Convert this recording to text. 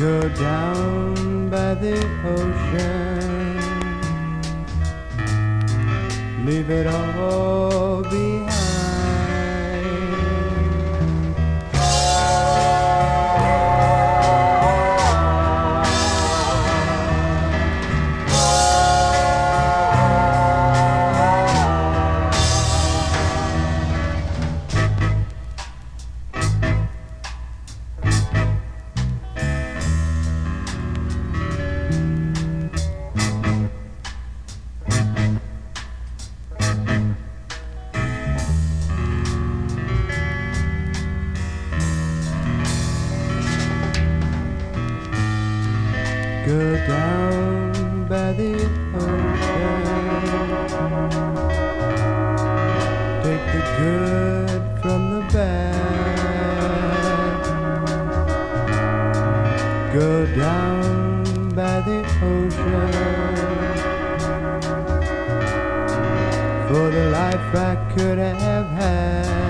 Go down by the ocean. Leave it all behind. Go down by the ocean. Take the good from the bad. Go down by the ocean. For the life I could have had.